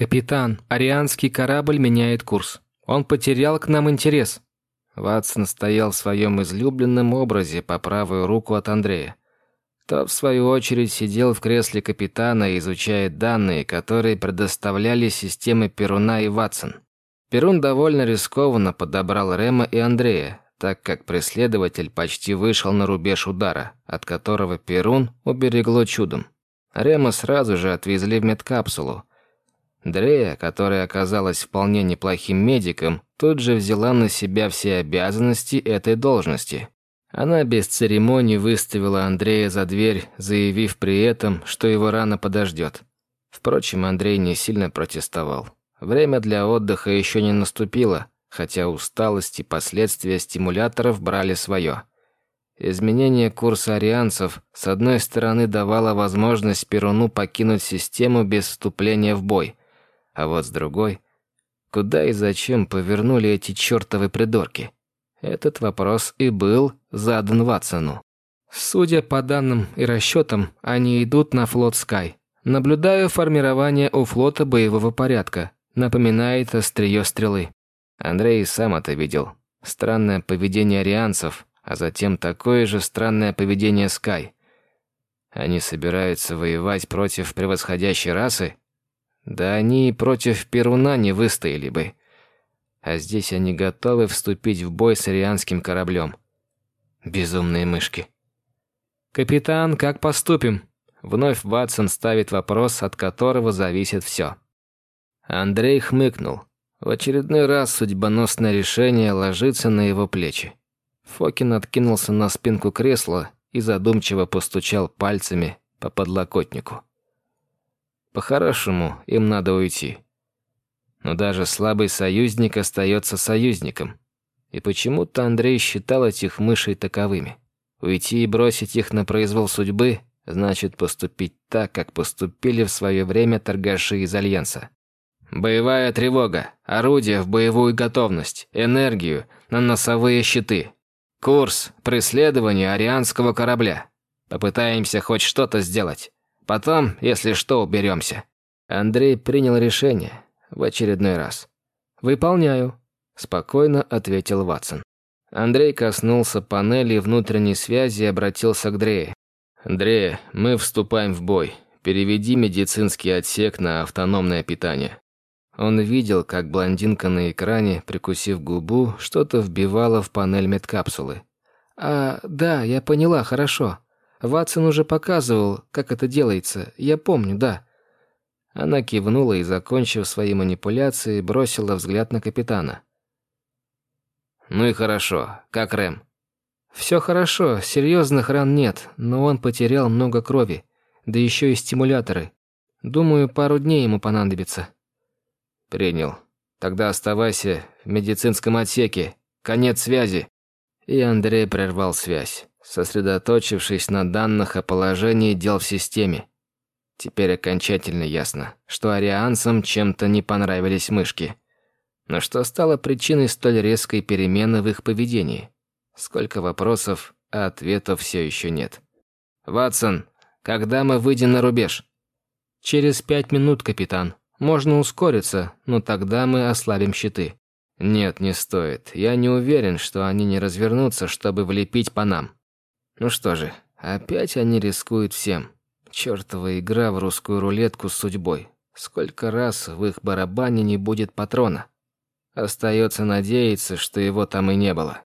«Капитан, арианский корабль меняет курс. Он потерял к нам интерес». Ватсон стоял в своем излюбленном образе по правую руку от Андрея. Тот, в свою очередь, сидел в кресле капитана, изучая данные, которые предоставляли системы Перуна и Ватсон. Перун довольно рискованно подобрал Рема и Андрея, так как преследователь почти вышел на рубеж удара, от которого Перун уберегло чудом. Рема сразу же отвезли в медкапсулу. Дрея, которая оказалась вполне неплохим медиком, тут же взяла на себя все обязанности этой должности. Она без церемоний выставила Андрея за дверь, заявив при этом, что его рано подождет. Впрочем, Андрей не сильно протестовал. Время для отдыха еще не наступило, хотя усталость и последствия стимуляторов брали свое. Изменение курса арианцев с одной стороны давало возможность Перуну покинуть систему без вступления в бой, а вот с другой, куда и зачем повернули эти чертовы придурки? Этот вопрос и был задан Ватсону. Судя по данным и расчетам, они идут на флот Скай. Наблюдаю формирование у флота боевого порядка. Напоминает острие стрелы. Андрей сам это видел. Странное поведение арианцев, а затем такое же странное поведение Скай. Они собираются воевать против превосходящей расы? Да они и против Перуна не выстояли бы а здесь они готовы вступить в бой с арианским кораблем. Безумные мышки. «Капитан, как поступим?» Вновь Ватсон ставит вопрос, от которого зависит все. Андрей хмыкнул. В очередной раз судьбоносное решение ложится на его плечи. Фокин откинулся на спинку кресла и задумчиво постучал пальцами по подлокотнику. По-хорошему, им надо уйти. Но даже слабый союзник остается союзником. И почему-то Андрей считал этих мышей таковыми. Уйти и бросить их на произвол судьбы значит поступить так, как поступили в свое время торгаши из Альянса. Боевая тревога, орудие в боевую готовность, энергию на носовые щиты. Курс преследования арианского корабля. Попытаемся хоть что-то сделать. Потом, если что, уберемся. Андрей принял решение, в очередной раз. «Выполняю», – спокойно ответил Ватсон. Андрей коснулся панели внутренней связи и обратился к Дрее. «Дрея, мы вступаем в бой. Переведи медицинский отсек на автономное питание». Он видел, как блондинка на экране, прикусив губу, что-то вбивала в панель медкапсулы. «А, да, я поняла, хорошо. Ватсон уже показывал, как это делается. Я помню, да. Она кивнула и, закончив свои манипуляции, бросила взгляд на капитана. «Ну и хорошо. Как Рэм?» «Все хорошо, серьезных ран нет, но он потерял много крови, да еще и стимуляторы. Думаю, пару дней ему понадобится». «Принял. Тогда оставайся в медицинском отсеке. Конец связи». И Андрей прервал связь, сосредоточившись на данных о положении дел в системе. Теперь окончательно ясно, что арианцам чем-то не понравились мышки. Но что стало причиной столь резкой перемены в их поведении? Сколько вопросов, а ответов все еще нет. «Ватсон, когда мы выйдем на рубеж?» «Через пять минут, капитан. Можно ускориться, но тогда мы ослабим щиты». «Нет, не стоит. Я не уверен, что они не развернутся, чтобы влепить по нам». «Ну что же, опять они рискуют всем. Чёртова игра в русскую рулетку с судьбой. Сколько раз в их барабане не будет патрона. Остается надеяться, что его там и не было.